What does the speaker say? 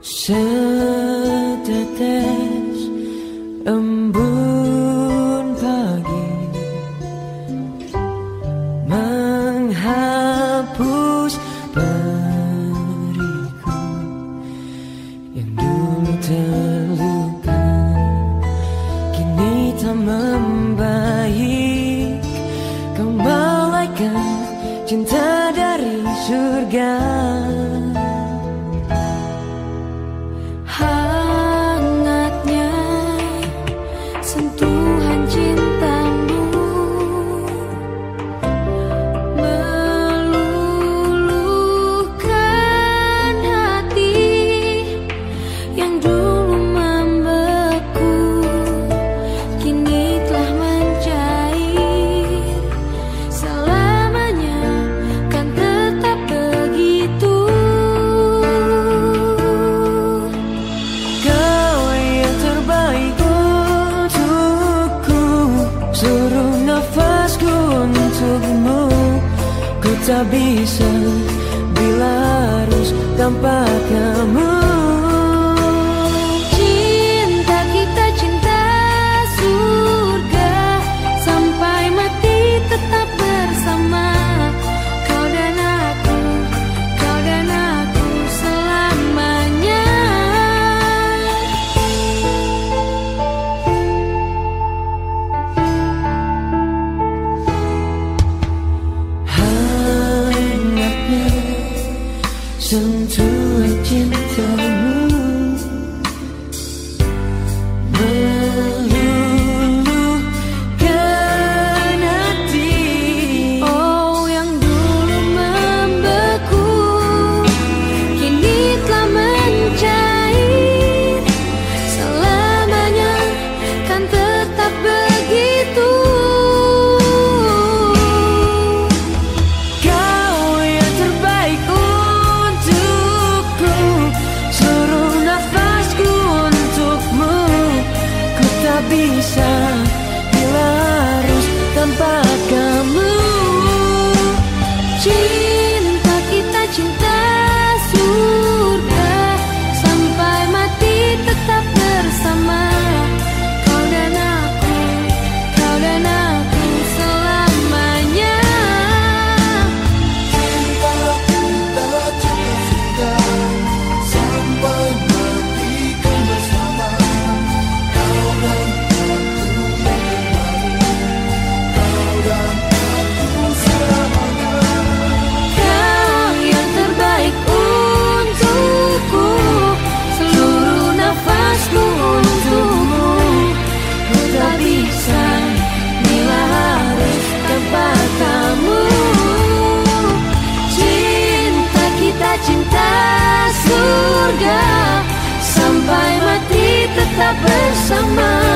Setetes embun pagi Menghapus periku Yang dulu terluka Kini tak membaik. Kau malaikat cinta dari surga tak bisa bila harus tanpa kamu 从初二天到 Jesus. Bersama